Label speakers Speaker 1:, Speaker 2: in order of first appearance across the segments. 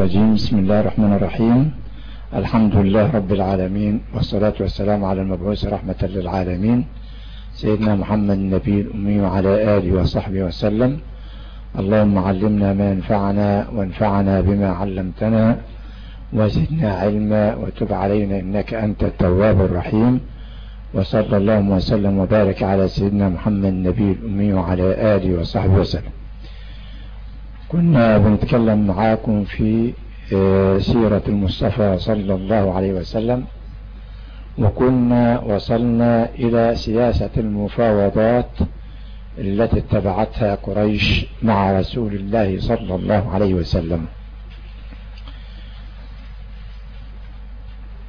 Speaker 1: الرجيم. بسم الله الرحمن الرحيم. الحمد لله رب العالمين والصلاة والسلام على المبعوث رحمة للعالمين. سيدنا محمد النبي الأمي وعلى آله وصحبه وسلم. اللهم علمنا ما ينفعنا وانفعنا بما علمتنا وزدنا علما وتب علينا إنك أنت التواب الرحيم. وصلى اللهم وسلم وبارك على سيدنا محمد النبي الأمي وعلى آله وصحبه وسلم. كنا بنتكلم معاكم في آه، سيرة المصطفى صلى الله عليه وسلم. وكنا وصلنا إلى سياسة المفاوضات التي اتبعتها قريش مع رسول الله صلى الله عليه وسلم.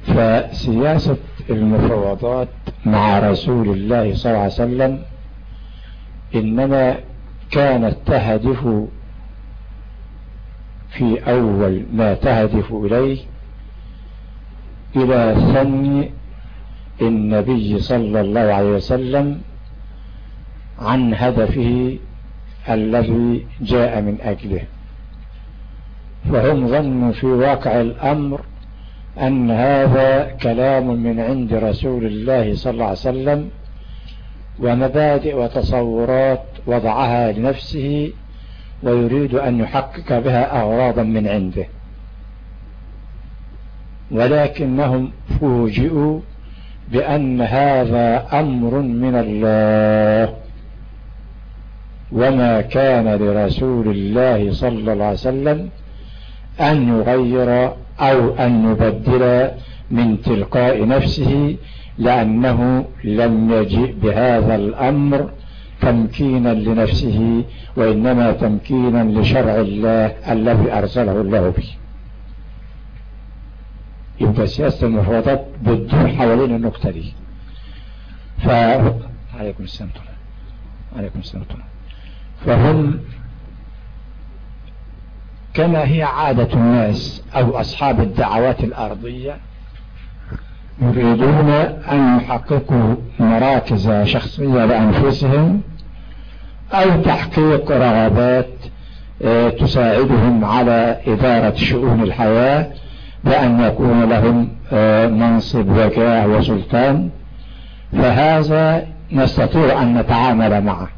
Speaker 1: فسياسة المفاوضات مع رسول الله صلى الله عليه وسلم إنما كانت تهدف في أول ما تهدف إليه إلى ثني النبي صلى الله عليه وسلم عن هدفه الذي جاء من أجله. فهم ظنوا في واقع الأمر أن هذا كلام من عند رسول الله صلى الله عليه وسلم ومبادئ وتصورات وضعها لنفسه ويريد أن يحقق بها أغراضا من عنده. ولكنهم فوجئوا بأن هذا أمر من الله وما كان لرسول الله صلى الله عليه وسلم أن يغير أو أن يبدل من تلقاء نفسه لأنه لم يجئ بهذا الأمر تمكينا لنفسه وإنما تمكينا لشرع الله الذي أرسله الله به. يبقى سياسة المفاوضات بتدور حوالين النقطة دي. ف عليكم السلام عليكم السلام فهم كما هي عادة الناس أو أصحاب الدعوات الأرضية يريدون أن يحققوا مراكز شخصية لأنفسهم أو تحقيق رغبات آه، تساعدهم على إدارة شؤون الحياة بأن يكون لهم آه، منصب وجاه وسلطان. فهذا نستطيع أن نتعامل معه.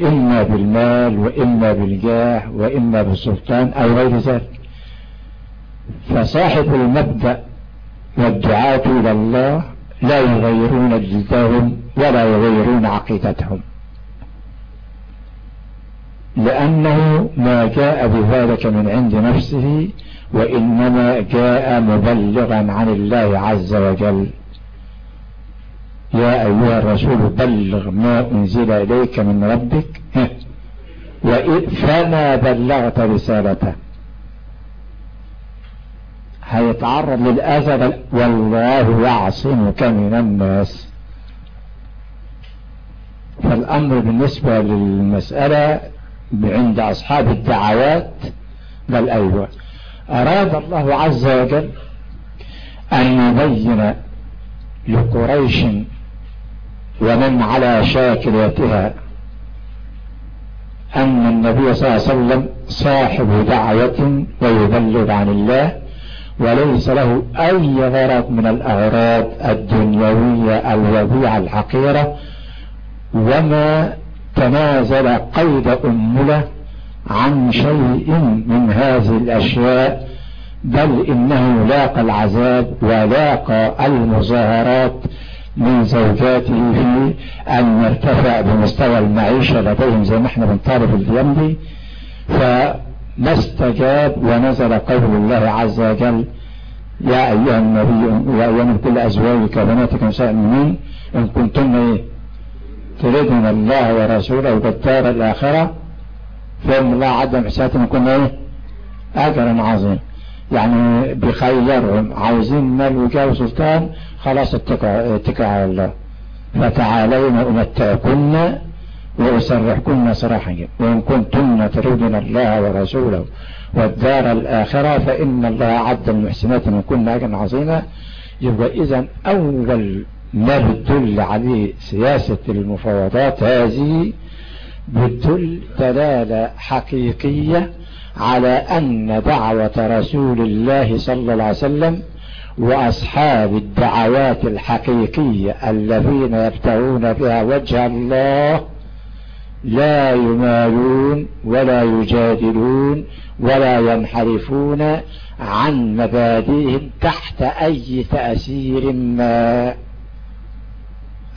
Speaker 1: إما بالمال وإما بالجاه وإما بالسلطان أو غير ذلك. فصاحب المبدأ والدعاة إلى الله لا يغيرون جلدهم ولا يغيرون عقيدتهم. لأنه ما جاء بذلك من عند نفسه وإنما جاء مبلغا عن الله عز وجل. يا أيها الرسول بلغ ما أنزل إليك من ربك. فما بلغت رسالته. هيتعرض للأذى والله يعصمك من الناس. فالأمر بالنسبة للمسألة عند أصحاب الدعوات بل أيوة أراد الله عز وجل أن يبين لقريش ومن على شاكلتها أن النبي صلى الله عليه وسلم صاحب دعوة ويبلغ عن الله وليس له أي غرض من الأغراض الدنيوية الوضيعة الحقيرة وما تنازل قيد أمله عن شيء من هذه الأشياء بل إنه لاقى العذاب ولاقى المظاهرات من زوجاته في أن يرتفع بمستوى المعيشة لديهم زي ما إحنا بنطالب اليوم دي. فما استجاب ونزل قول الله عز وجل يا أيها النبي يا أيها كل أزواجك وبناتك نساء المؤمنين إن كنتن إيه؟ تريدن الله ورسوله والدار الآخرة فإن الله عدم حساتهم كنا إيه؟ أجرا عظيم. يعني بخيرهم عاوزين مال وجاه وسلطان خلاص اتكوا على الله. فتعالين أمتعكن وأسرحكن صراحا وإن كنتن تريدن الله ورسوله والدار الآخرة فإن الله عد المحسنات من كن أجرا عظيما. يبقى إذا أول ما بتدل عليه سياسة المفاوضات هذه بتدل دلالة حقيقية على أن دعوة رسول الله صلى الله عليه وسلم وأصحاب الدعوات الحقيقية الذين يبتغون بها وجه الله لا يمالون ولا يجادلون ولا ينحرفون عن مبادئهم تحت أي تأثير ما.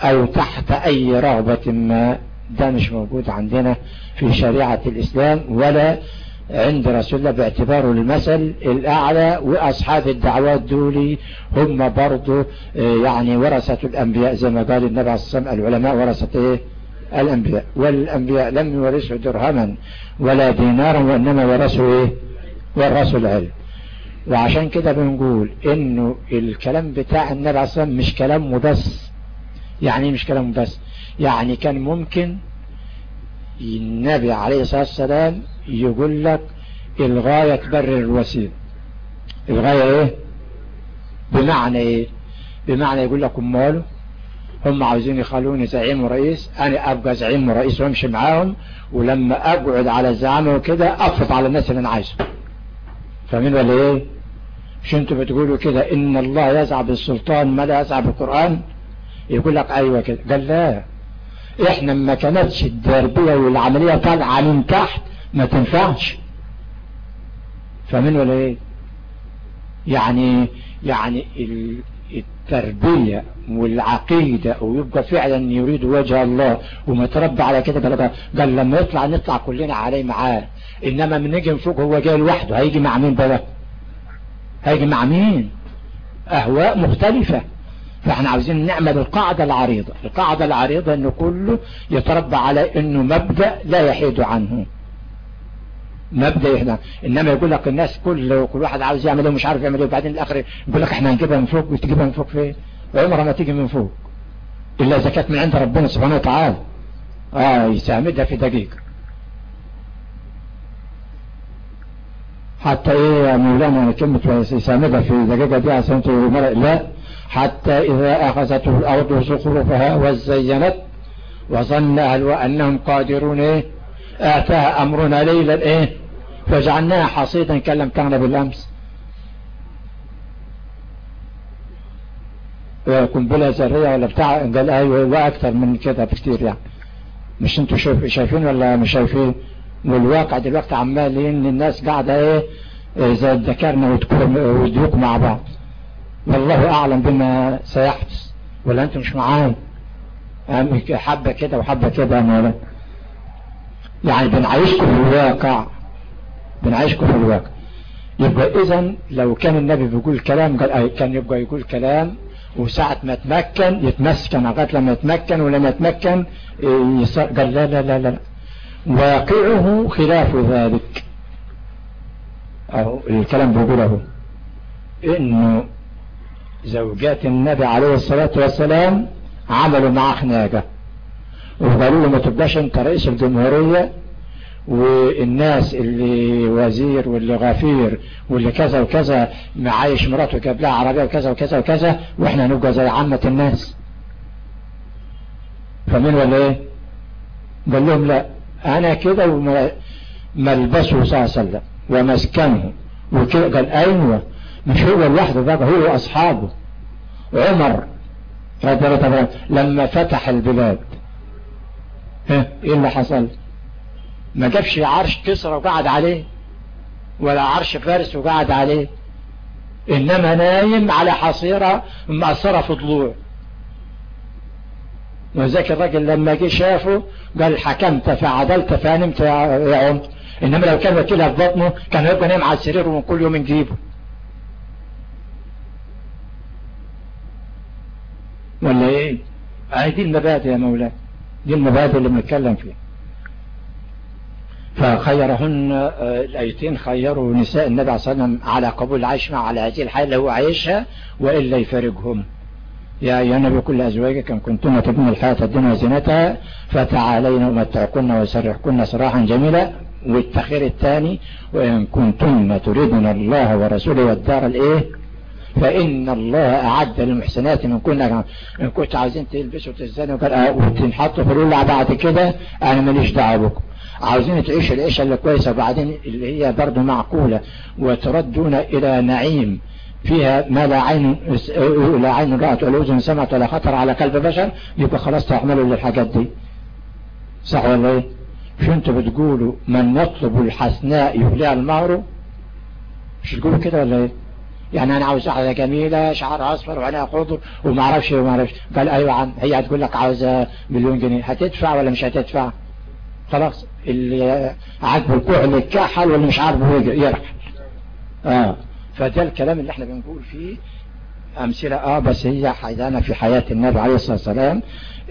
Speaker 1: أو تحت أي رغبة ما ده مش موجود عندنا في شريعة الإسلام ولا عند رسول الله باعتباره المثل الأعلى وأصحاب الدعوات دول هم برضو آه، يعني ورثة الأنبياء زي ما قال النبي عليه الصلاة والسلام العلماء ورثة إيه؟ الأنبياء. والأنبياء لم يورثوا درهما ولا دينارا وإنما ورثوا إيه؟ ورثوا العلم وعشان كده بنقول إنه الكلام بتاع النبي عليه الصلاة والسلام مش كلام مبس. يعني مش كلام بس يعني كان ممكن النبي عليه الصلاة والسلام يقول لك الغاية تبرر الوسيلة الغاية إيه؟ بمعنى إيه؟ بمعنى يقول لك اماله هم عاوزين يخلوني زعيم ورئيس أنا أبقى زعيم ورئيس وأمشي معاهم ولما أقعد على الزعامة وكده أفرض على الناس اللي أنا عايزه فاهمين ولا إيه؟ مش أنتوا بتقولوا كده؟ إن الله يزع بالسلطان ما لا يزع بالقرآن؟ يقول لك أيوه كده. قال لا. إحنا ما كانتش التربية والعملية طالعة من تحت ما تنفعش. فمن ولا إيه؟ يعني يعني التربية والعقيدة ويبقى فعلا يريد وجه الله ومتربى على كده. بلغة قال لما يطلع نطلع كلنا عليه معاه. إنما من نجي فوق هو جاي لوحده. هيجي مع مين بقى؟ هيجي مع مين؟ أهواء مختلفة. فاحنا عاوزين نعمل القاعدة العريضة. القاعدة العريضة إنه كله يتربى على إنه مبدأ لا يحيد عنه. مبدأ يحيد إنما يقول لك الناس كل كل واحد عاوز يعمل إيه ومش عارف يعمل إيه وبعدين الآخر يقول لك إحنا هنجيبها من فوق وتجيبها من فوق فين؟ عمرها ما تيجي من فوق. إلا إذا كانت من عند ربنا سبحانه وتعالى. آه يسامدها في دقيقة. حتى إيه يا مولانا كلمة يسامدها في دقيقة دي عشان لا. حتى إذا أخذته الأرض زخرفها وزينت وظن أهلها أنهم قادرون إيه؟ آتاها أمرنا ليلا إيه؟ فجعلناها حصيدا كأن بالأمس قنبلة ذرية ولا بتاع قال أيوة وأكثر من كده بكتير يعني. مش أنتوا شايفين ولا مش شايفين؟ والواقع دلوقتي عمالين الناس قاعدة إيه؟ زي الذكرنا وديوك مع بعض. والله أعلم بما سيحدث. ولا أنتم مش معاي حبة كده وحبة كده مولانا. يعني بنعيشكم في الواقع. بنعيشكم في الواقع. يبقى إذا لو كان النبي بيقول كلام قال كان يبقى يقول كلام وساعة ما يتمكن يتمسكن لغاية لما يتمكن ولما يتمكن يصر قال لا لا لا لا. واقعه خلاف ذلك. أو الكلام بيقوله إنه زوجات النبي عليه الصلاة والسلام عملوا معاه خناقة وقالوا له ما تبقاش أنت رئيس الجمهورية والناس اللي وزير واللي غفير واللي كذا وكذا معايش مراته جاب لها عربية وكذا وكذا وكذا وإحنا نبقى زي عامة الناس. فمن ولا إيه؟ قال لهم لا أنا كده وملبسه صلى الله عليه وسلم ومسكنه وكده. قال أيوه. مش هو لوحده بقى هو وأصحابه. عمر. رضي الله عنه لما فتح البلاد. إيه اللي حصل؟ ما جابش عرش كسرى وقعد عليه؟ ولا عرش فارس وقعد عليه؟ إنما نايم على حصيرة مأثرة في ضلوع. وذاك الراجل لما جه شافه قال حكمت فعدلت فنمت يا عمر. إنما لو كان وكيلها في بطنه كان يبقى نايم على السرير وكل يوم نجيبه. ولا إيه؟ هاي دي المبادئ يا مولاي. دي المبادئ اللي بنتكلم فيها. فخيرهن آه، الأيتين خيروا نساء النبي عليه الصلاة والسلام على قبول العيش مع على هذه الحالة اللي هو عايشها وإلا يفارقهم. يا أيها النبي كل أزواجك إن كنتن تبنى الحياة الدنيا وزينتها فتعالين ومتعكن وسرحكن سراحا جميلا. والتخير الثاني وإن كنتن تريدن الله ورسوله والدار الإيه؟ فإن الله أعد للمحسنات من كنا إن كنت عايزين تلبسوا وتزنوا وتنحطوا في الأولى بعد كده أنا ماليش دعوة بكم. عاوزين تعيشوا العيشة اللي كويسة وبعدين اللي هي برضه معقولة وتردون إلى نعيم فيها ما لا عين لا عين رأت ولا أذن سمعت ولا خطر على قلب بشر يبقى خلاص تعملوا للحاجات دي. صح ولا إيه؟ شو أنتوا بتقولوا؟ من يطلب الحسناء يهلها المهر؟ مش تقولوا كده ولا إيه؟ يعني أنا عاوز واحدة جميلة شعرها أصفر وعينها خضر وما أعرفش وما أعرفش. قال أيوه عم هي هتقول لك عاوزة مليون جنيه. هتدفع ولا مش هتدفع؟ خلاص اللي عاجبه الكحل يتكحل واللي مش عاجبه يرحل. آه. فده الكلام اللي إحنا بنقول فيه أمثلة. آه بس هي حيدانا في حياة النبي عليه الصلاة والسلام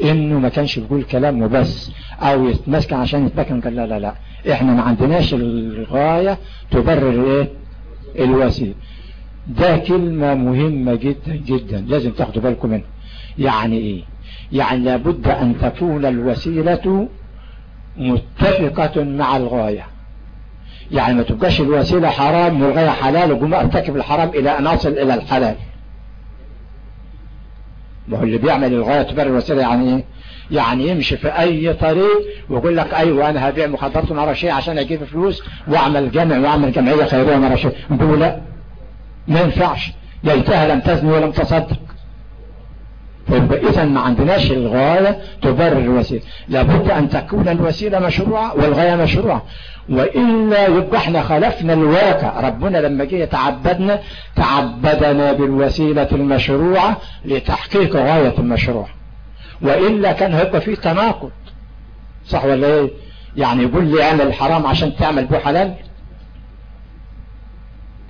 Speaker 1: إنه ما كانش بيقول كلام وبس أو يتمسكن عشان يتمكن. قال لا لا لا. إحنا ما عندناش الغاية تبرر إيه؟ الوسيلة. ده كلمة مهمة جدا جدا. لازم تاخدوا بالكم منها. يعني إيه؟ يعني لابد أن تكون الوسيلة متفقة مع الغاية. يعني ما تبقاش الوسيلة حرام والغاية حلال وقوم أرتكب الحرام إلى أن أصل إلى الحلال. ما هو اللي بيعمل الغاية تبرر الوسيلة يعني إيه؟ يعني يمشي في أي طريق ويقول لك أيوه أنا هبيع مخدرات وما شيء عشان أجيب فلوس وأعمل جمع وأعمل جمعية خيرية وما شيء. نقول لا. ما ينفعش. ليتها لم تزني ولم تصدق. فيبقى اذا ما عندناش الغاية تبرر الوسيلة. لابد أن تكون الوسيلة مشروعة والغاية مشروعة. وإلا يبقى إحنا خلفنا الواقع. ربنا لما جه يتعبدنا تعبدنا بالوسيلة المشروعة لتحقيق غاية المشروع. وإلا كان هيبقى فيه تناقض. صح ولا إيه؟ يعني يقول لي اعمل الحرام عشان تعمل به حلال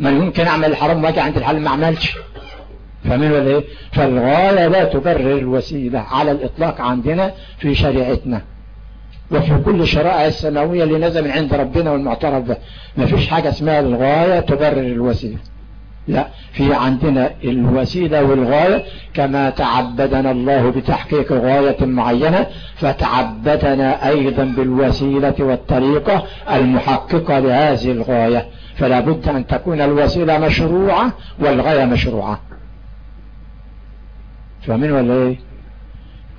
Speaker 1: ما يمكن أعمل الحرام واجي عند الحلال ما اعملش فاهمين ولا إيه؟ فالغاية لا تبرر الوسيلة على الإطلاق عندنا في شريعتنا. وفي كل الشرائع السماوية اللي نزل من عند ربنا والمعترف به. ما فيش حاجة اسمها الغاية تبرر الوسيلة. لا في عندنا الوسيلة والغاية كما تعبدنا الله بتحقيق غاية معينة فتعبدنا أيضا بالوسيلة والطريقة المحققة لهذه الغاية. فلا بد أن تكون الوسيلة مشروعة والغاية مشروعة. فاهمين ولا إيه؟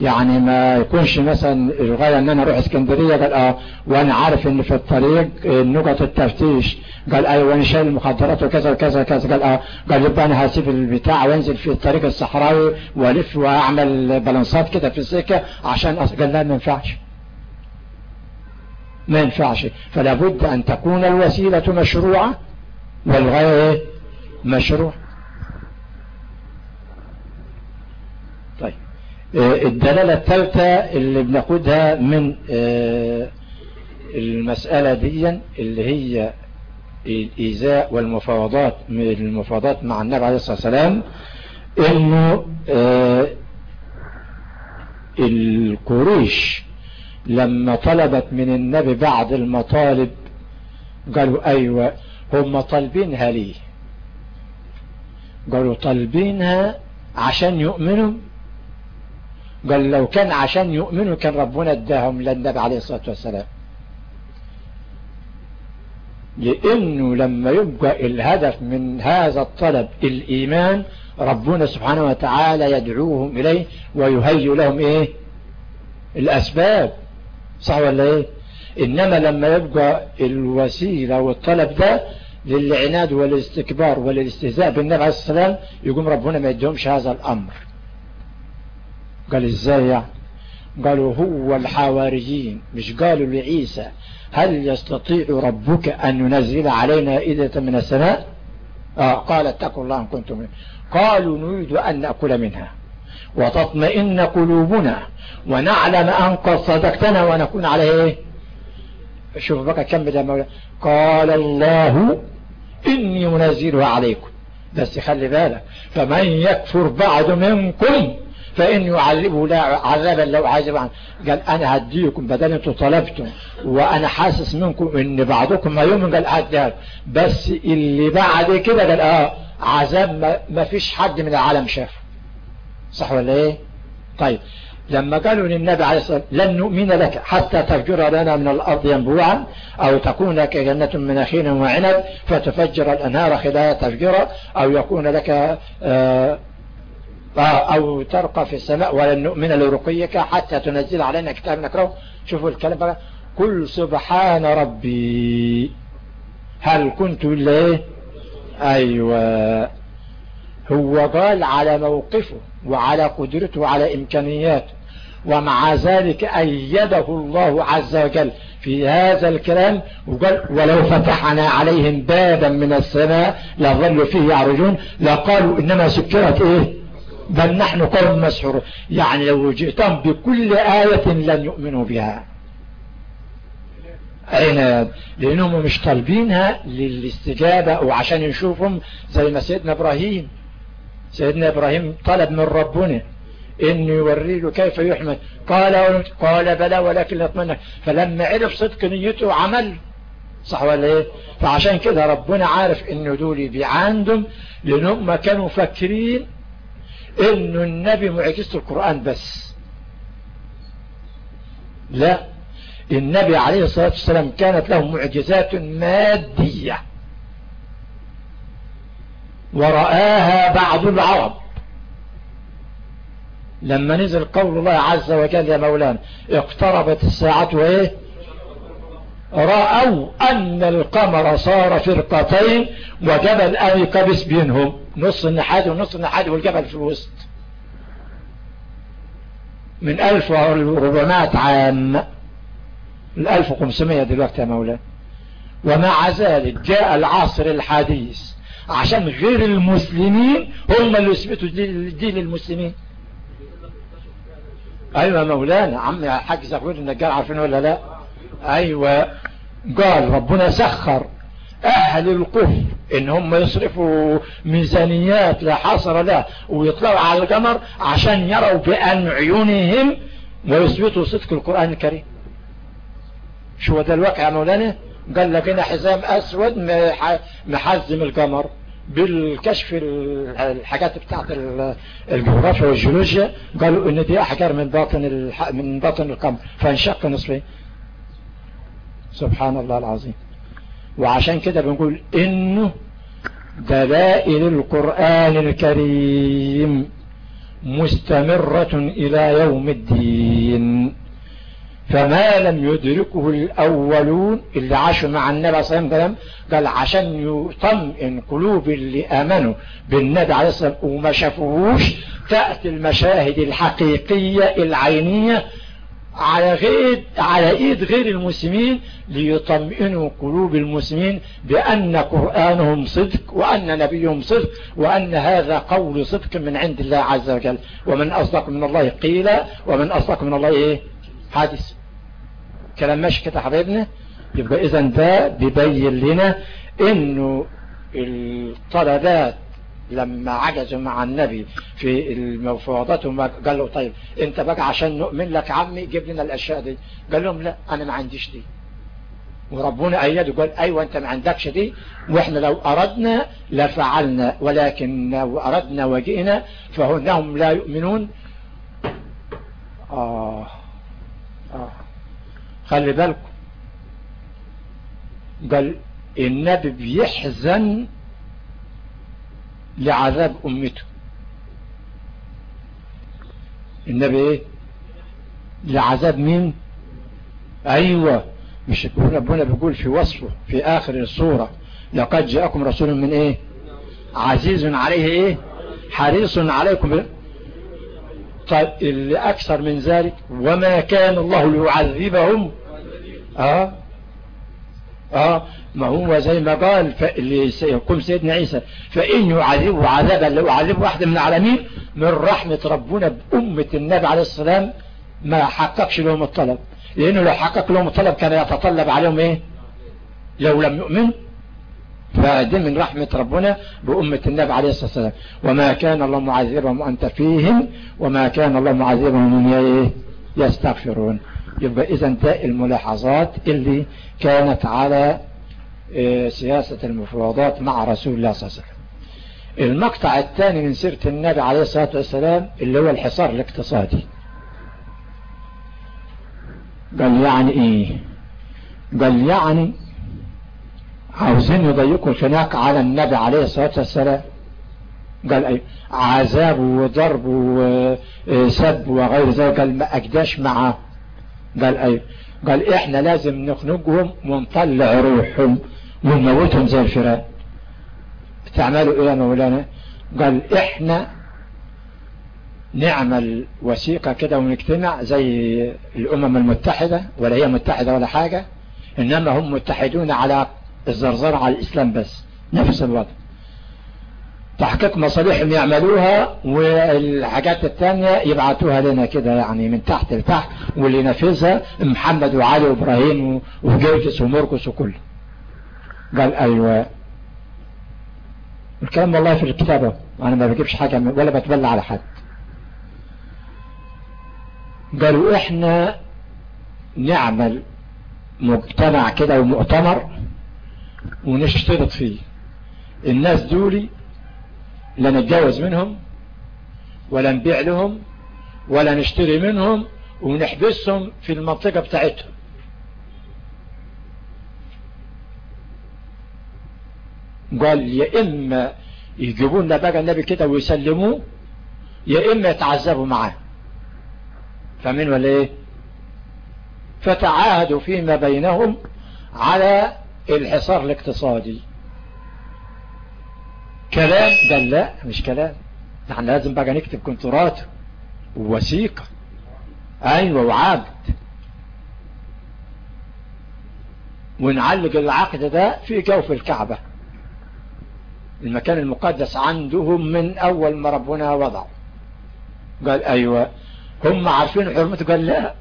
Speaker 1: يعني ما يكونش مثلا الغاية إن أنا أروح اسكندرية قال آه وأنا عارف إن في الطريق نقط التفتيش. قال أيوه وأنا شايل المخدرات وكذا وكذا وكذا. قال آه قال يبقى أنا هسيب البتاع وأنزل في الطريق الصحراوي وألف وأعمل بالانسات كده في السكة عشان. قال لا ما ينفعش. ما ينفعش. فلا بد أن تكون الوسيلة مشروعة والغاية مشروع. طيب. الدلالة الثالثة اللي بناخدها من المسألة دي اللي هي الإيذاء والمفاوضات المفاوضات مع النبي عليه الصلاة والسلام إنه القريش لما طلبت من النبي بعض المطالب قالوا أيوة هم طالبينها ليه قالوا طالبينها عشان يؤمنوا. قال لو كان عشان يؤمنوا كان ربنا اداهم للنبي عليه الصلاة والسلام. لأنه لما يبقى الهدف من هذا الطلب الإيمان ربنا سبحانه وتعالى يدعوهم إليه ويهيئ لهم إيه؟ الأسباب. صح ولا إيه؟ إنما لما يبقى الوسيلة والطلب ده للعناد والاستكبار والاستهزاء بالنبي عليه والسلام يقوم ربنا ما يديهمش هذا الأمر. قال إزاي يعني؟ قالوا هو الحواريين مش قالوا لعيسى هل يستطيع ربك أن ينزل علينا إذة من السماء؟ آه قال اتقوا الله إن كنتم قالوا نريد أن نأكل منها. وتطمئن قلوبنا ونعلم أن قد صدقتنا ونكون عليه. إيه شوف بقى كم ده مولا قال الله إني منزلها عليكم. بس خلي بالك فمن يكفر بعد منكم فإن يعذبه لا عذابا لو عذب عنه. قال أنا هديكم بدل أنتم طلبتم وأنا حاسس منكم إن بعضكم ما يؤمن. قال أدار بس اللي بعد كده قال آه عذاب ما فيش حد من العالم شافه صح ولا إيه؟ طيب. لما قالوا للنبي عليه الصلاة والسلام لن نؤمن لك حتى تفجر لنا من الأرض ينبوعا أو تكون لك جنة من نخيل وعنب فتفجر الأنهار خلالها تفجرا أو يكون لك آه، آه، أو ترقى في السماء ولن نؤمن لرقيك حتى تنزل علينا كتاب نكره شوفوا الكلام بقى. قل سبحان ربي هل كنت إلا إيه أيوة. هو قال على موقفه وعلى قدرته وعلى إمكانياته. ومع ذلك أيده الله عز وجل في هذا الكلام وقال ولو فتحنا عليهم بابا من السماء لظلوا فيه يعرجون لقالوا إنما سكرت إيه؟ بل نحن قوم مسحور يعني لو جئتم بكل آية لن يؤمنوا بها. أين؟ لأنهم مش طالبينها للاستجابة وعشان يشوفهم زي ما سيدنا إبراهيم. سيدنا إبراهيم طلب من ربنا إن يوري له كيف يحمد قال قال بلى ولكن يطمنك فلما عرف صدق نيته عمل. صح ولا إيه؟ فعشان كده ربنا عارف إن دول بيعاندهم لأنهم ما كانوا فاكرين إنه النبي معجزة القرآن بس. لا النبي عليه الصلاة والسلام كانت له معجزات مادية. ورآها بعض العرب. لما نزل قول الله عز وجل يا مولانا اقتربت الساعة وايه رأوا أن القمر صار فرقتين وجبل أيقبس بينهم. نص النحاد ونص النحاد والجبل في الوسط. من 1400 عام. ال 1500 دلوقتي يا مولانا. ومع ذلك جاء العصر الحديث. عشان غير المسلمين هم اللي يثبتوا دين المسلمين. أيوه مولانا عم يا حاج زغوير النجار عارفين ولا لا؟ أيوه قال ربنا سخر أهل الكفر إن هم يصرفوا ميزانيات لا حصر له ويطلعوا على القمر عشان يروا بأن عيونهم ويثبتوا صدق القرآن الكريم. شو ده الواقع يا مولانا؟ قال لك هنا حزام أسود محزم القمر. بالكشف الحاجات بتاعت الجغرافيا والجيولوجيا قالوا إن دي أحجار من باطن من باطن القمر فانشق نصفين. سبحان الله العظيم. وعشان كده بنقول إنه دلائل القرآن الكريم مستمرة إلى يوم الدين. فما لم يدركه الأولون اللي عاشوا مع النبي صلى الله عليه وسلم. قال عشان يطمئن قلوب اللي آمنوا بالنبي عليه الصلاة والسلام وما شافوهوش تأتي المشاهد الحقيقية العينية على غير على إيد غير المسلمين ليطمئنوا قلوب المسلمين بأن قرآنهم صدق وأن نبيهم صدق وأن هذا قول صدق من عند الله عز وجل. ومن أصدق من الله قيل ومن أصدق من الله إيه؟ حادث كلام ماشي كده حبايبنا يبقى إذا ده بيبين لنا إنه الطلبات لما عجزوا مع النبي في المفاوضات قال له طيب أنت بقى عشان نؤمن لك عمي جيب لنا الأشياء دي. قال لهم لا أنا ما عنديش دي. وربنا ايده قال أيوه أنت ما عندكش دي. وإحنا لو أردنا لفعلنا ولكن لو أردنا وجئنا فهنهم لا يؤمنون. آه. خلي بالكم. قال النبي بيحزن لعذاب أمته. النبي إيه؟ لعذاب مين؟ أيوه. مش ربنا بيقول في وصفه في آخر الصورة لقد جاءكم رسول من إيه؟ عزيز عليه إيه؟ حريص عليكم طيب اللي أكثر من ذلك وما كان الله ليعذبهم آه. آه. ما هو زي ما قال سيقوم سيدنا عيسى فإن يعذبه عذابا لو يعذبه واحد من العالمين من رحمة ربنا بأمة النبي عليه السلام ما حققش لهم الطلب. لأنه لو حقق لهم الطلب كان يتطلب عليهم إيه؟ لو لم يؤمن فده من رحمة ربنا بأمة النبي عليه الصلاة والسلام. وما كان الله معذبهم وأنت فيهم وما كان الله معذبهم من إيه يستغفرون. يبقى إذا ده الملاحظات اللي كانت على إيه، سياسة المفاوضات مع رسول الله صلى الله عليه وسلم. المقطع الثاني من سيرة النبي عليه الصلاة والسلام اللي هو الحصار الاقتصادي. قال يعني إيه؟ قال يعني عاوزين يضيقوا الخناق على النبي عليه الصلاة والسلام. قال إيه عذاب وضرب وسب وغير ذلك. قال ما أجداش معاه قال إيه قال إحنا لازم نخنقهم ونطلع روحهم. ونموتهم زي الفئران تعملوا إيه يا مولانا؟ قال إحنا نعمل وثيقة كده ونجتمع زي الأمم المتحدة ولا هي متحدة ولا حاجة إنما هم متحدون على الزرزرة على الإسلام بس. نفس الوضع. تحقيق مصالحهم يعملوها والحاجات التانية يبعتوها لنا كده يعني من تحت لتحت واللي ينفذها محمد وعلي وإبراهيم وجوجس ومرقس وكله. قال أيوه. الكلام والله في الكتابة أنا ما بجيبش حاجة ولا بتبلى على حد. قالوا إحنا نعمل مجتمع كده ومؤتمر ونشترط فيه. الناس دولي لا نتجوز منهم ولا نبيع لهم ولا نشتري منهم ونحبسهم في المنطقة بتاعتهم. قال يا إما يجيبوا لنا بقى النبي كده ويسلموه يا إما يتعذبوا معاه. فمن ولا إيه؟ فتعاهدوا فيما بينهم على الحصار الاقتصادي. كلام. قال لا مش كلام. نحن لازم بقى نكتب كونترات ووثيقة. أيوه وعقد ونعلق العقد ده في جوف الكعبة. المكان المقدس عندهم من أول ما ربنا وضعه. قال أيوه. هم عارفين حرمته؟ قال لا.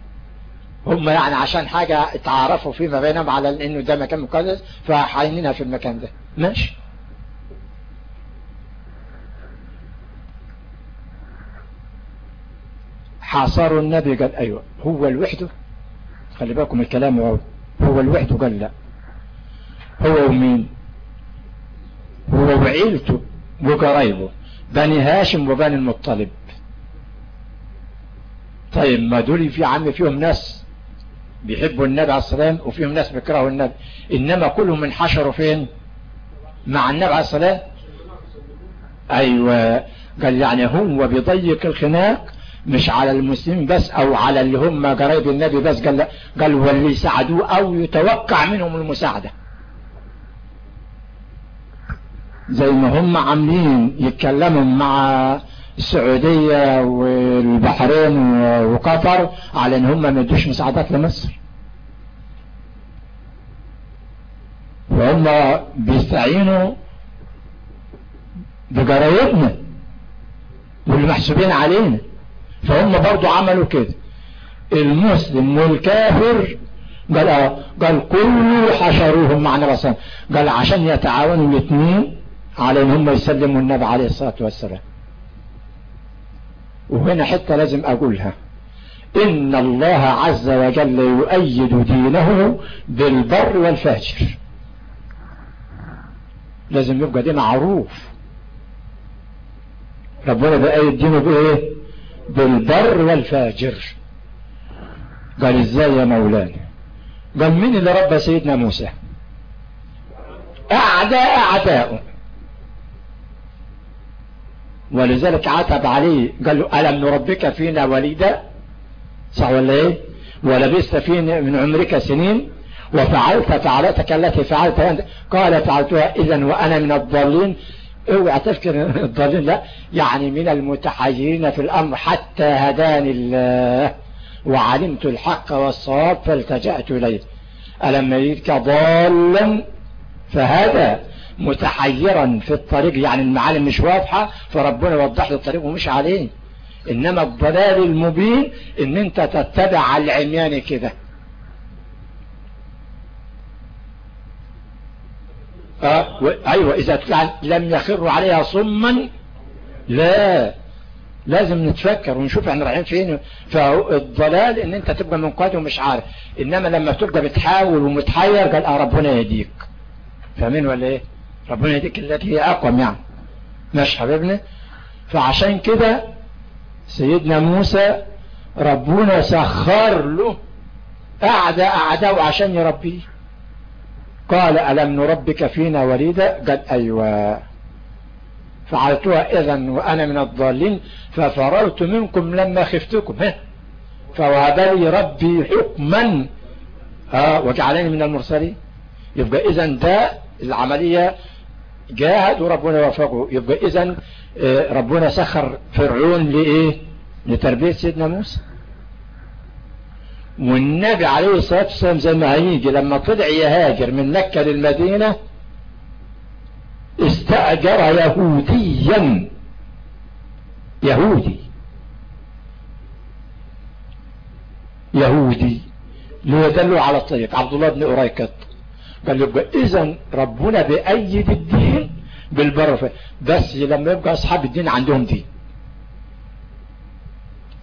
Speaker 1: هم يعني عشان حاجة اتعارفوا فيما بينهم على إنه ده مكان مقدس فحاينينها في المكان ده. ماشي. حاصروا النبي قال أيوه هو الوحده. خلي بالكم الكلام هو هو الوحده قال لا. هو ومين؟ هو وعيلته وقرايبه بني هاشم وبني المطلب. طيب ما دول في عم فيهم ناس بيحبوا النبي عليه السلام وفيهم ناس بيكرهوا النبي. إنما كلهم انحشروا فين؟ مع النبي عليه السلام أيوه. قال يعني هو بيضيق الخناق مش على المسلمين بس أو على اللي هم قرايب النبي بس قال قال واللي يساعدوه أو يتوقع منهم المساعدة. زي ما هم عاملين يتكلموا مع السعودية والبحرين وقطر على إن هم ما يدوش مساعدات لمصر. وهم بيستعينوا بجرايبنا واللي محسوبين علينا. فهم برضو عملوا كده. المسلم والكافر قال آه قال كله حشروهم مع النبي قال عشان يتعاونوا الاثنين على ان هم يسلموا النبي عليه الصلاة والسلام. وهنا حتة لازم أقولها. إن الله عز وجل يؤيد دينه بالبر والفاجر. لازم يبقى دي معروف. ربنا بيأيد دينه بإيه؟ بالبر والفاجر. قال إزاي يا مولانا؟ قال مين اللي ربى سيدنا موسى؟ أعداء اعداؤه ولذلك عتب عليه قال له ألم نربك فينا وليدا؟ صح ولا إيه؟ ولبست فينا من عمرك سنين وفعلت فعلتك التي فعلت أنت. قال فعلتها إذا وأنا من الضالين. اوعى تفكر الضالين لا يعني من المتحيرين في الأمر حتى هداني الله. وعلمت الحق والصواب فالتجأت إليه. ألم يجدك ضالا؟ فهذا متحيرا في الطريق يعني المعالم مش واضحة فربنا يوضح له الطريق ومش عليه. إنما الضلال المبين إن أنت تتبع العميان كده. آه. أيوه إذا لم يخروا عليها صما لا. لازم نتفكر ونشوف إحنا رايحين فين. فالضلال إن أنت تبقى منقاد ومش عارف. إنما لما تبقى بتحاول ومتحير قال آه ربنا يهديك. فاهمين ولا إيه؟ ربنا يهديك التي هي أقوم يعني. ماشي حبيبنا؟ فعشان كده سيدنا موسى ربنا سخر له أعدى أعداء عشان يربيه. قال ألم نربك فينا وليدا؟ قال أيوة. فعلتها إذا وأنا من الضالين ففررت منكم لما خفتكم. ها. لي ربي حكما. آه وجعلني من المرسلين. يبقى إذا ده العملية جاهد وربنا وفقه. يبقى إذا آه، ربنا سخر فرعون لإيه؟ لتربية سيدنا موسى. والنبي عليه الصلاة والسلام زي ما هيجي لما طلع يهاجر من مكة للمدينة استأجر يهوديا. يهودي. يهودي. ليدلوا على الطريق. عبد الله بن أريكت قال يبقى إذا ربنا بأيد الدين بالبر بس لما يبقى أصحاب الدين عندهم دين.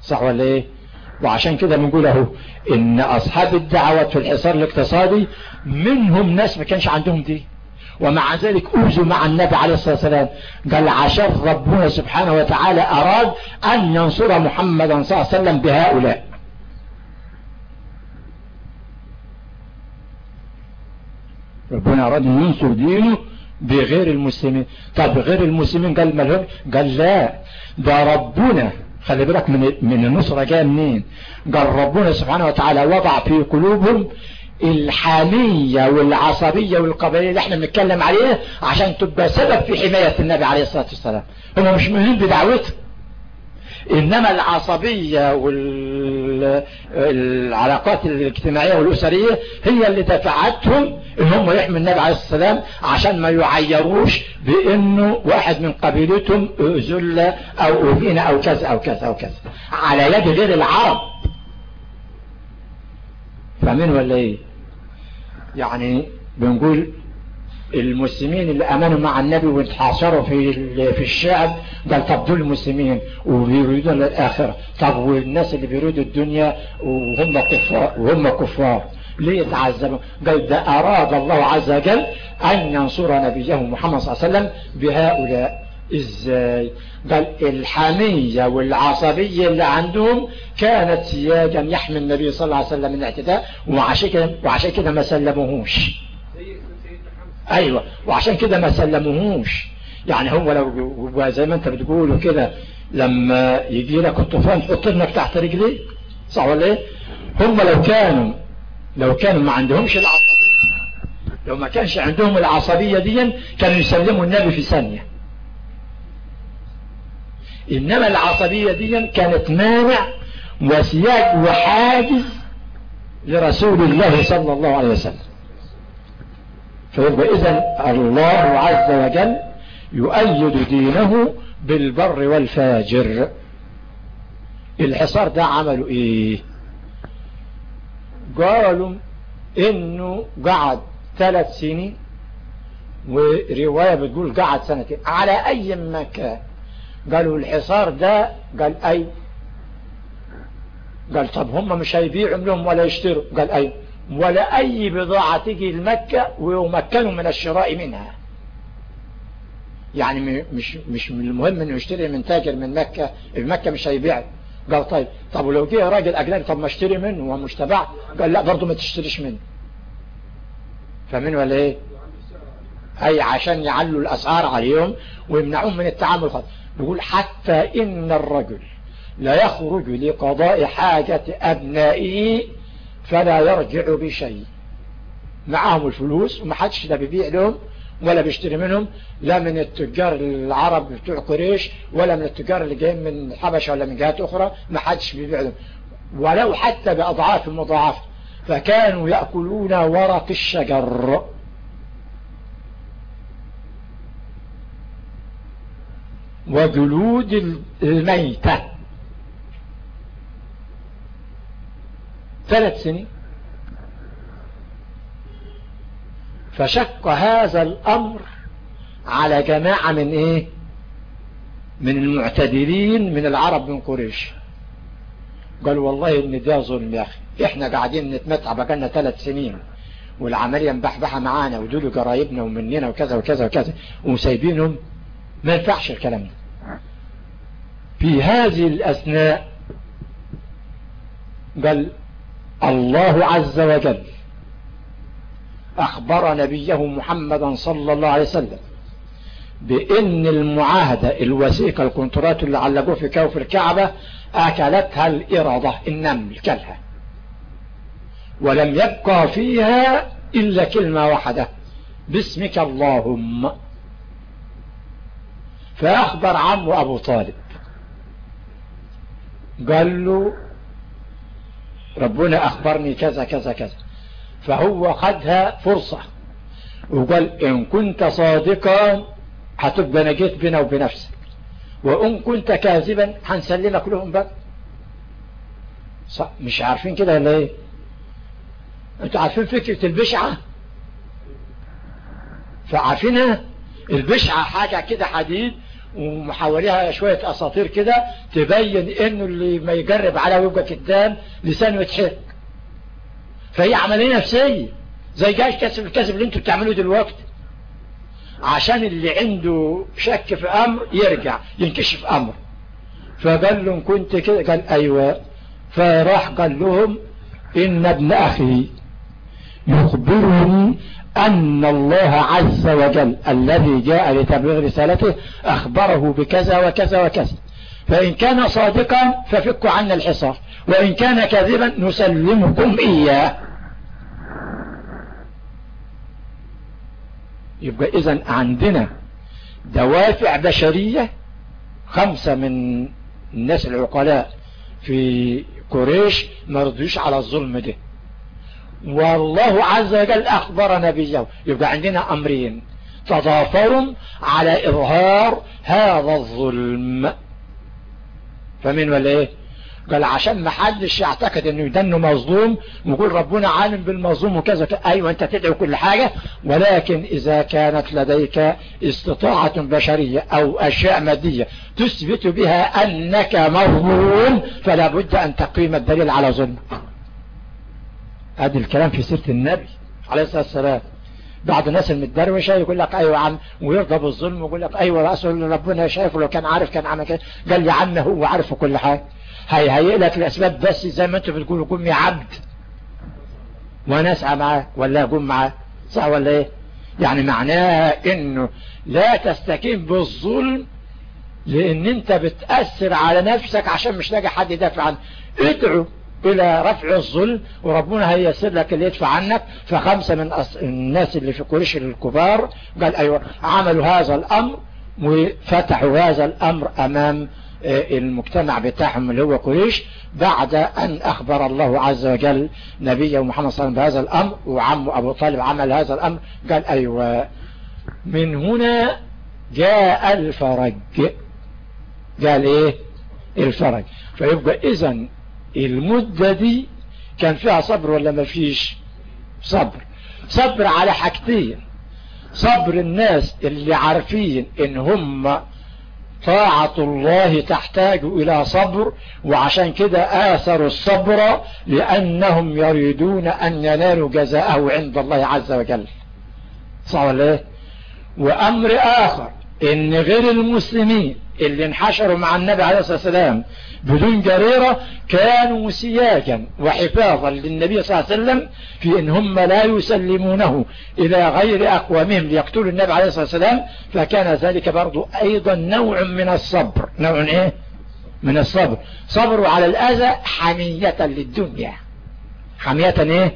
Speaker 1: صح ولا إيه؟ وعشان كده بنقول اهو إن أصحاب الدعوات في الحصار الاقتصادي منهم ناس ما كانش عندهم دين. ومع ذلك اوزوا مع النبي عليه الصلاة والسلام. قال عشان ربنا سبحانه وتعالى أراد أن ينصر محمدا صلى الله عليه وسلم بهؤلاء. ربنا أراد أن ينصر دينه بغير المسلمين. طب غير المسلمين قال مالهم؟ قال لا. ده ربنا خلي بالك من من النصرة جاية منين؟ قال ربنا سبحانه وتعالى وضع في قلوبهم الحامية والعصبية والقبلية اللي إحنا بنتكلم عليها عشان تبقى سبب في حماية النبي عليه الصلاة والسلام. هم مش مهمين بدعوته إنما العصبية والعلاقات الاجتماعية والأسرية هي اللي دفعتهم ان هم يحموا النبي عليه السلام عشان ما يعيروش بإنه واحد من قبيلتهم ذل أو أهين أو كذا أو كذا أو كذا. على يد غير العرب. فاهمين ولا إيه؟ يعني بنقول المسلمين اللي آمنوا مع النبي واتحاصروا في في الشعب قال طب دول المسلمين وبيريدون الآخرة. طب والناس اللي بيريدوا الدنيا وهم كفار وهم كفار. ليه يتعذبوا قال ده أراد الله عز وجل أن ينصر نبيه محمد صلى الله عليه وسلم بهؤلاء إزاي قال الحمية والعصبية اللي عندهم كانت سياجا يحمي النبي صلى الله عليه وسلم من الاعتداء وعشان كده وعشان كده ما سلموهوش. أيوه. وعشان كده ما سلموهوش. يعني هو لو زي ما انت بتقول كده لما يجي لك الطوفان حط لك تحت رجليك صح ولا إيه؟ هم لو كانوا لو كانوا ما عندهمش العصبية لو ما كانش عندهم العصبية دي كانوا يسلموا النبي في ثانية. إنما العصبية دي كانت مانع وسياج وحاجز لرسول الله صلى الله عليه وسلم. فيبقى إذن الله عز وجل يؤيد دينه بالبر والفاجر. الحصار ده عملوا إيه؟ قالوا إنه قعد ثلاث سنين ورواية بتقول قعد سنتين. على أي مكان؟ قالوا الحصار ده قال أي؟ قال طب هم مش هيبيعوا لهم ولا يشتروا؟ قال أي؟ ولا أي بضاعة تيجي لمكة ويمكنوا من الشراء منها. يعني مش مش من المهم إنه يشتري من تاجر من مكة مكة مش هيبيع. قال طيب طب ولو جه راجل أجنبي طب ما اشتري منه وهو مش تبع قال لا برضه ما تشتريش منه. فاهمين ولا إيه؟ أي عشان يعلوا الأسعار عليهم ويمنعوهم من التعامل خالص. بيقول حتى إن الرجل لا يخرج لقضاء حاجة أبنائه فلا يرجع بشيء. معاهم الفلوس وما حدش لا بيبيع لهم ولا بيشتري منهم لا من التجار العرب بتوع قريش ولا من التجار اللي جايين من حبشة ولا من جهات أخرى ما حدش بيبيع لهم. ولو حتى بأضعاف مضاعفة فكانوا يأكلون ورق الشجر. وجلود الميتة. ثلاث سنين. فشق هذا الأمر على جماعة من إيه؟ من المعتدلين من العرب من قريش. قالوا والله إن ده ظلم يا أخي. إحنا قاعدين نتمتع بقالنا ثلاث سنين والعملية مبحبحة معانا ودول قرايبنا ومننا وكذا وكذا وكذا وسايبينهم ما ينفعش الكلام ده. في هذه الأثناء قال الله عز وجل أخبر نبيه محمدا صلى الله عليه وسلم بأن المعاهدة الوثيقة الكونترات اللي علقوه في كوف الكعبة أكلتها الإرادة النمل كلها. ولم يبقى فيها إلا كلمة واحدة باسمك اللهم. فأخبر عمه أبو طالب قال له ربنا أخبرني كذا كذا كذا. فهو خدها فرصة. وقال إن كنت صادقا هتبقى نجيت بنا وبنفسك. وإن كنت كاذبا هنسلمك لهم بقى. مش عارفين كده ولا إيه؟ أنتوا عارفين فكرة البشعة؟ فعارفينها؟ البشعة حاجة كده حديد ومحاوليها شوية أساطير كده تبين إنه اللي ما يجرب على ويبقى كدام لسانه يتحرق فهي عملية نفسية زي جاش كسب الكسب اللي أنتوا بتعملوه دلوقتي. عشان اللي عنده شك في أمر يرجع ينكشف أمر فقال لهم كنت كده قال أيوه. فراح قال لهم إن ابن أخي يخبرني أن الله عز وجل الذي جاء لتبليغ رسالته أخبره بكذا وكذا وكذا. فإن كان صادقا ففكوا عنا الحصار. وإن كان كاذبا نسلمكم إياه. يبقى إذا عندنا دوافع بشرية خمسة من الناس العقلاء في قريش ما رضيوش على الظلم ده. والله عز وجل أخبر نبيه. يبقى عندنا أمرين. تضافر على إظهار هذا الظلم. فمن ولا إيه؟ قال عشان ما حدش يعتقد إنه يدنه مظلوم ويقول ربنا عالم بالمظلوم وكذا. أيوه أنت تدعو كل حاجة. ولكن إذا كانت لديك استطاعة بشرية أو أشياء مادية تثبت بها أنك مظلوم فلا بد أن تقيم الدليل على ظلمك. هذا الكلام في سيرة النبي عليه الصلاة والسلام. بعض الناس المتدروشة يقول لك أيوه عم ويرضى بالظلم ويقول لك أيوه اصل ربنا شايفه لو كان عارف كان عمل كده. قال لي عنه هو عارف كل حاجة. هيهيئ لك الأسباب بس زي ما أنتوا بتقولوا قوم يا عبد. وأنا اسعى معاه ولا اقوم معاه؟ صح ولا إيه؟ يعني معناها إنه لا تستكين بالظلم لأن أنت بتأثر على نفسك عشان مش لاقي حد يدافع عنه. ادعو. إلى رفع الظلم وربنا هيسر لك اللي يدفع عنك. فخمسة من الناس اللي في قريش الكبار قال أيوه عملوا هذا الأمر وفتحوا هذا الأمر أمام المجتمع بتاعهم اللي هو قريش بعد أن أخبر الله عز وجل نبيه محمد صلى الله عليه وسلم بهذا الأمر. وعمه أبو طالب عمل هذا الأمر قال أيوه من هنا جاء الفرج. قال إيه؟ الفرج. فيبقى اذا المدة دي كان فيها صبر ولا ما فيش؟ صبر. صبر على حاجتين. صبر الناس اللي عارفين إن هم طاعة الله تحتاج إلى صبر وعشان كده آثروا الصبر لأنهم يريدون أن ينالوا جزاءه عند الله عز وجل. صح ولا إيه؟ وأمر آخر. إن غير المسلمين اللي انحشروا مع النبي عليه الصلاة والسلام بدون جريرة كانوا سياجا وحفاظا للنبي صلى الله عليه وسلم في إن هم لا يسلمونه. إلى غير أقوامهم ليقتلوا النبي عليه الصلاة والسلام فكان ذلك برضو أيضا نوع من الصبر. نوع إيه؟ من الصبر. صبروا على الأذى حمية للدنيا. حمية إيه؟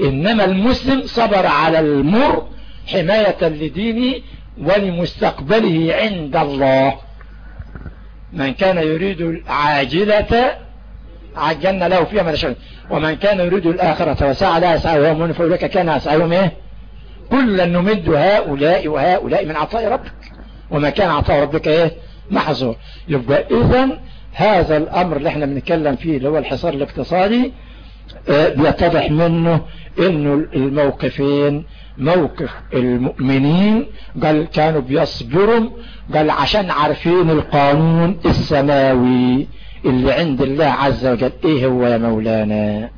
Speaker 1: إنما المسلم صبر على المر حماية لدينه ولمستقبله عند الله. من كان يريد العاجلة عجلنا له فيها من شاء ومن كان يريد الآخرة وسعى لها سعيهم من فأولئك كان سعيهم إيه؟ كلا نمد هؤلاء وهؤلاء من عطاء ربك. وما كان عطاء ربك إيه؟ محظور. يبقى إذا هذا الأمر اللي إحنا بنتكلم فيه اللي هو الحصار الاقتصادي آه بيتضح منه إنه الموقفين موقف المؤمنين قال كانوا بيصبروا قال عشان عارفين القانون السماوي اللي عند الله عز وجل. إيه هو يا مولانا؟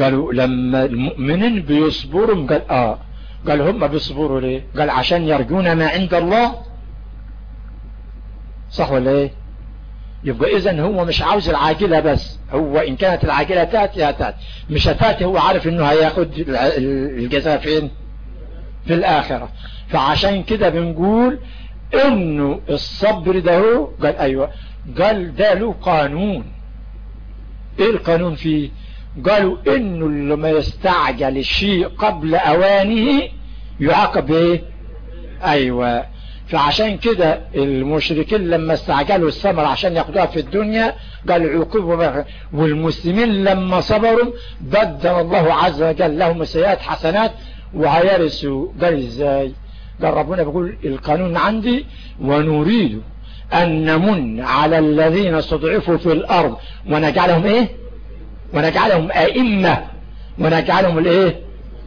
Speaker 1: قالوا لما المؤمنين بيصبروا قال آه. قال هم بيصبروا ليه؟ قال عشان يرجون ما عند الله. صح ولا إيه؟
Speaker 2: يبقى اذا هو مش عاوز العاجلة بس. هو إن كانت العاجلة تأتي هتأتي مش هتأتي هو عارف إنه هياخد الجزاء فين؟ في الآخرة. فعشان كده بنقول إنه الصبر ده هو قال أيوه. قال ده له قانون. إيه القانون فيه؟ قالوا إنه لما يستعجل الشيء قبل أوانه يعاقب إيه؟ أيوه. فعشان كده المشركين لما استعجلوا الثمر عشان ياخدوها في الدنيا قالوا عقوبوا والمسلمين لما صبروا بدل الله عز وجل لهم سيئات حسنات وهيرسوا. قال إزاي؟ قال ربنا بيقول القانون عندي ونريد أن نمن على الذين استضعفوا في الأرض ونجعلهم إيه؟ ونجعلهم أئمة. ونجعلهم الإيه؟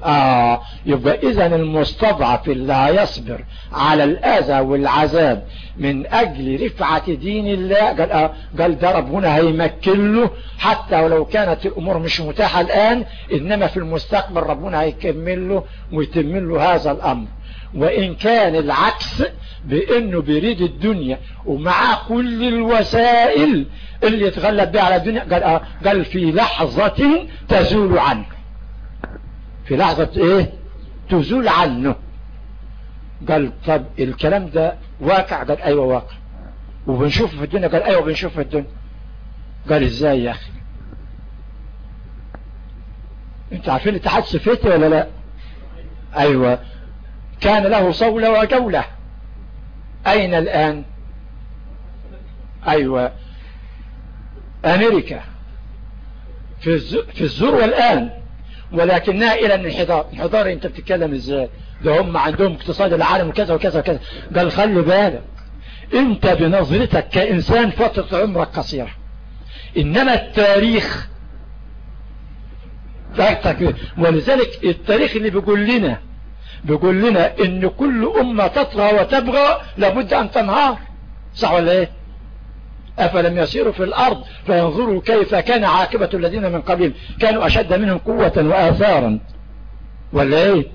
Speaker 2: آه يبقى إذا المستضعف اللي هيصبر على الأذى والعذاب من أجل رفعة دين الله. قال, آه قال ده ربنا هيمكن له. حتى ولو كانت الأمور مش متاحة الآن إنما في المستقبل ربنا هيكمل له ويتم له هذا الأمر. وإن كان العكس بأنه بيريد الدنيا ومعاه كل الوسائل اللي يتغلب بها على الدنيا قال, آه قال في لحظة تزول عنه. في لحظة إيه؟ تزول عنه. قال طب الكلام ده واقع؟ قال أيوه واقع. وبنشوفه في الدنيا؟ قال أيوه بنشوفه في الدنيا. قال إزاي يا أخي؟ أنت عارفين الاتحاد السوفيتي ولا لا؟ أيوه. كان له صولة وجولة. أين الآن؟ أيوه. أمريكا. في الذروة الان ولكنها إلى الانحدار انحدار أنت بتتكلم إزاي؟ ده هم عندهم اقتصاد العالم وكذا وكذا وكذا. قال خلي بالك أنت بنظرتك كإنسان فترة عمرك قصيرة. إنما التاريخ ولذلك التاريخ اللي بيقول لنا بيقول لنا إن كل أمة تطغى وتبغى لابد أن تنهار. صح ولا إيه؟ أفلم يسيروا في الأرض فينظروا كيف كان عاقبة الذين من قبلهم. كانوا أشد منهم قوة وآثارا. ولا إيه؟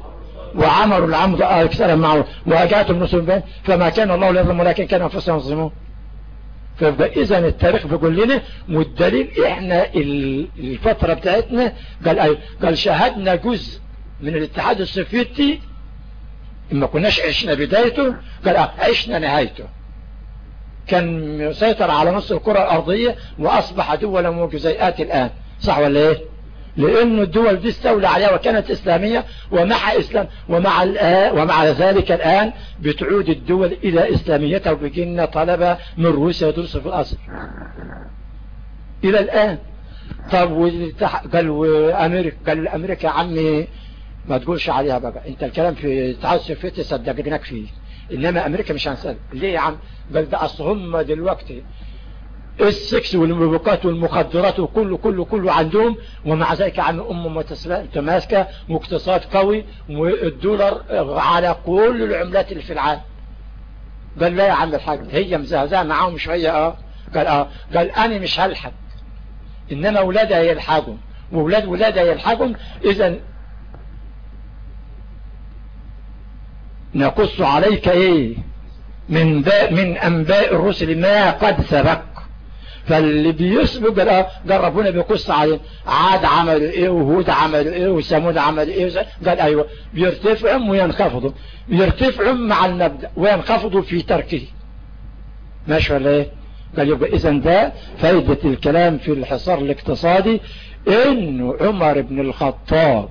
Speaker 2: وعمروا العمد أكثر معه وأجاتهم نصر فما كان الله ليظلم ولكن كان أنفسهم يظلمون. فيبقى إذا التاريخ بيقول لنا والدليل إحنا الفترة بتاعتنا. قال أيوه. قال شاهدنا جزء من الاتحاد السوفيتي. ما كناش عشنا بدايته. قال عشنا نهايته. كان يسيطر على نص الكرة الأرضية وأصبح دولا مجزيئات الآن. صح ولا إيه؟ لأن الدول دي استولى عليها وكانت إسلامية ومع إسلام ومع ومع ذلك الآن بتعود الدول إلى إسلاميتها وبيجينا طلبة من روسيا يدرسوا في الأصل. إلى الآن. طب قال وأمريكا قال أمريكا يا عمي ما تقولش عليها بقى. أنت الكلام في الاتحاد السوفيتي صدقناك فيه إنما أمريكا مش هنسأل. ليه يا عم؟ بل ده أصل هم دلوقتي ال sex والموبقات والمخدرات وكله كله كله عندهم ومع ذلك عم ام متماسكة واقتصاد قوي والدولار على كل العملات اللي في العالم. قال لا يا عم الحاج هي مزهزاه معاهم شوية آه. قال آه. قال أنا مش هلحق إنما أولادها يلحقهم وأولاد ولادها يلحقهم اذا نقص عليك إيه؟ من من أنباء الرسل ما قد سبق. فاللي بيسبق قال ربنا بيقص عليه. عاد عملوا إيه؟ وهود عملوا إيه؟ وثمود عملوا إيه؟ قال أيوه. بيرتفعوا وينخفضوا. بيرتفعوا مع المبدأ وينخفضوا في تركه. ماشي ولا إيه؟ قال يبقى اذا ده فايدة الكلام في الحصار الاقتصادي. انه عمر بن الخطاب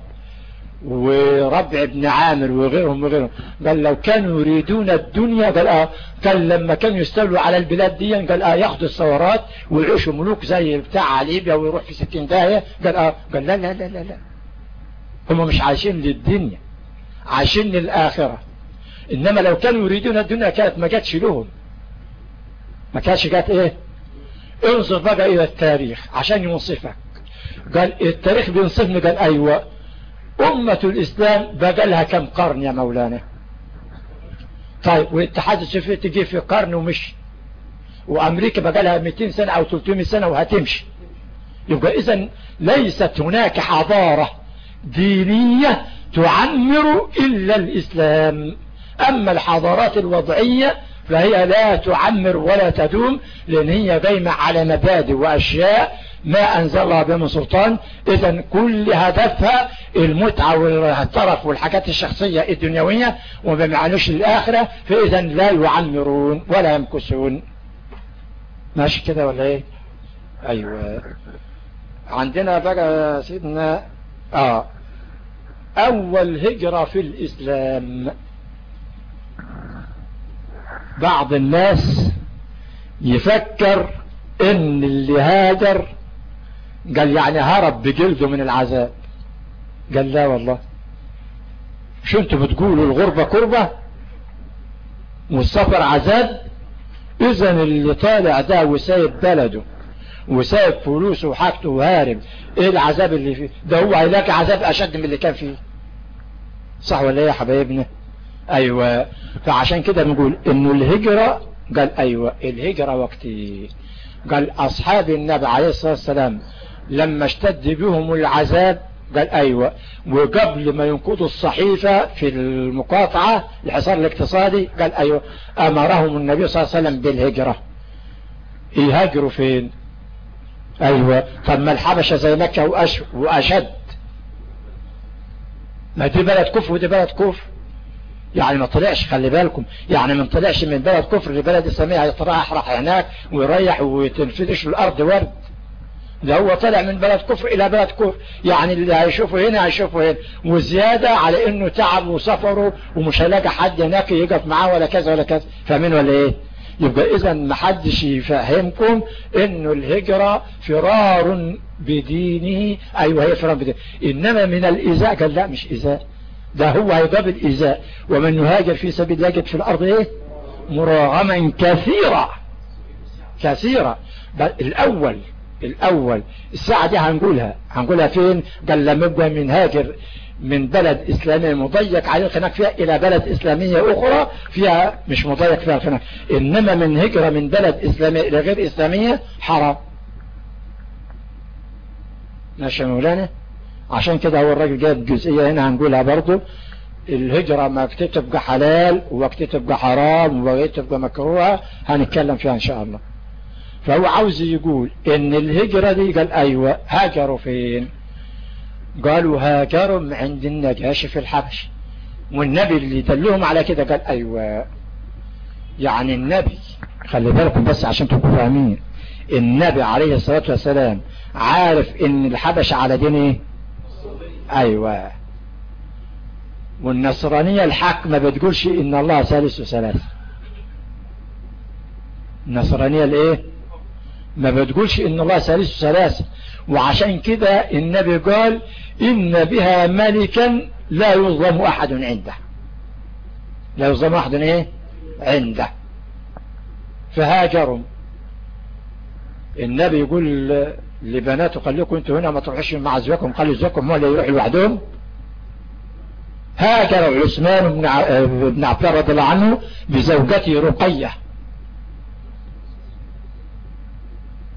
Speaker 2: وربع بن عامر وغيرهم وغيرهم. قال لو كانوا يريدون الدنيا قال آه قال لما كانوا يستولوا على البلاد دي قال آه ياخدوا الثورات ويعيشوا ملوك زي بتاع ليبيا ويروح في ستين داهية. قال آه قال لا لا لا لا, لا. هم مش عايشين للدنيا عايشين للآخرة. إنما لو كانوا يريدون الدنيا كانت ما جاتش لهم. ما كانتش جات إيه؟ انظر بقى إلى التاريخ عشان ينصفك قال التاريخ بينصفني قال أيوه أمة الإسلام بقى لها كم قرن يا مولانا؟ طيب والاتحاد السوفيتي جه في قرن ومشي وأمريكا بقى لها 200 سنة أو 300 سنة وهتمشي. يبقى إذا ليست هناك حضارة دينية تعمر إلا الإسلام. أما الحضارات الوضعية فهي لا تعمر ولا تدوم لأن هي قايمة على مبادئ وأشياء ما انزلها بهم سلطان. اذا كل هدفها المتعة والطرف والحاجات الشخصية الدنيوية وما معنوش الآخرة فاذا لا يعمرون ولا يمكسون ماشي كده ولا إيه؟ أيوه. عندنا بقى سيدنا آه أول هجرة في الإسلام. بعض الناس يفكر إن اللي هاجر قال يعني هرب بجلده من العذاب. قال لا والله. شو أنتوا بتقولوا؟ الغربة كربة والسفر عذاب؟ اذا اللي طالع ده وسايب بلده وسايب فلوسه وحاجته وهارب. إيه العذاب اللي فيه؟ ده هو هيلاقي عذاب أشد من اللي كان فيه. صح ولا إيه يا حبايبنا؟ أيوه. فعشان كده بنقول إنه الهجرة قال أيوه الهجرة وقتي. قال أصحاب النبي عليه الصلاة والسلام لما اشتد بهم العذاب قال أيوه. وقبل ما ينقضوا الصحيفة في المقاطعة الحصار الاقتصادي قال أيوه. أمرهم النبي صلى الله عليه وسلم بالهجرة. يهاجروا فين؟ أيوه. طب ما الحبشة زي مكة وأش وأشد. ما دي بلد كفر ودي بلد كفر. يعني ما طلعش خلي بالكم. يعني ما طلعش من بلد كفر لبلد اسلامية هيطرح هناك ويريح وتنفذش الأرض ورد. ده هو طلع من بلد كفر إلى بلد كفر. يعني اللي هيشوفه هنا هيشوفه هنا. وزيادة على إنه تعب وسفره ومش هيلاقي حد هناك يقف معاه ولا كذا ولا كذا. فاهمين ولا إيه؟ يبقى اذا ما حدش يفهمكم إنه الهجرة فرار بدينه. أيوه هي فرار بدينه. إنما من الإيذاء. قال لا مش إيذاء. ده هو هيقابل ايذاء ومن يهاجر في سبيل يجد في الأرض إيه؟ مراغما كثيرا كثيرا الأول الأول. الساعة دي هنقولها. هنقولها فين؟ قال لما يبقى من هاجر من بلد إسلامي مضيق عليه الخناق فيها إلى بلد إسلامية أخرى فيها مش مضيق فيها الخناق إنما من هجرة من بلد إسلامية إلى غير إسلامية حرام. ماشي مولانا؟ عشان كده هو الراجل جايب جزئية هنا هنقولها برضو. الهجرة ما تبقى حلال وقت حرام وقت مكروهة هنتكلم فيها إن شاء الله. فهو عاوز يقول إن الهجرة دي قال أيوه هاجروا فين؟ قالوا هاجروا عند النجاشي في الحبش. والنبي اللي دلهم على كده قال أيوه. يعني النبي خلي بالكم بس عشان تكونوا فاهمين النبي عليه الصلاة والسلام عارف إن الحبش على دين إيه؟ أيوه. والنصرانية الحق ما بتقولش إن الله ثالث وثلاثة. النصرانية الإيه؟ ما بتقولش إن الله ثالث وثلاثة وعشان كده النبي قال إن بها ملكا لا يظلم أحد عنده. لا يظلم أحد إيه؟ عنده. فهاجروا. النبي يقول لبناته قال لكم أنتوا هنا ما تروحوش مع ازواجكم قالوا ازواجكم هم اللي يروحوا لوحدهم. هاجر عثمان بن عفان رضي الله عنه بزوجته رقية.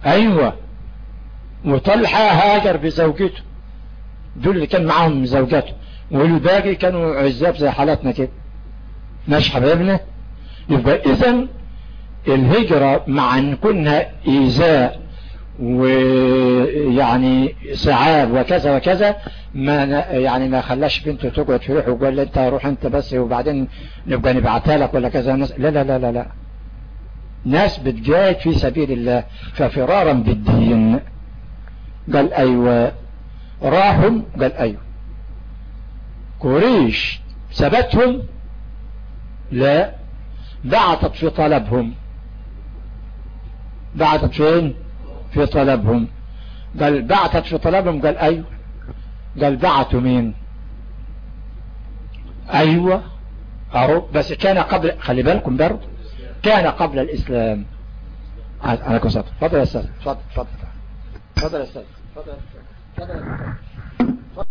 Speaker 2: أيوه. وطلحة هاجر بزوجته. دول اللي كان معاهم زوجته والباقي كانوا عزاب زي حالاتنا كده. ماشي حبايبنا يبقى إذا الهجرة مع ان كنا إيذاء ويعني صعاب وكذا وكذا. ما يعني ما خلاش بنته تقعد في روح وقال أنت روح أنت بس وبعدين نبقى نبعتها لك ولا كذا. لا لا لا لا لا. ناس بتجاهد في سبيل الله ففرارا بالدين. قال أيوه. راحوا قال أيوه. قريش ثبتهم لا. بعثت في طلبهم. بعثت فين؟ في طلبهم. قال بعثت في طلبهم قال أيوه. قال بعثوا مين؟ أيوه. اهو بس كان قبل خلي بالكم برضه. كان قبل الإسلام. عليكم السلام. تفضل يا أستاذ. تفضل تفضل تفضل يا أستاذ تفضل تفضل.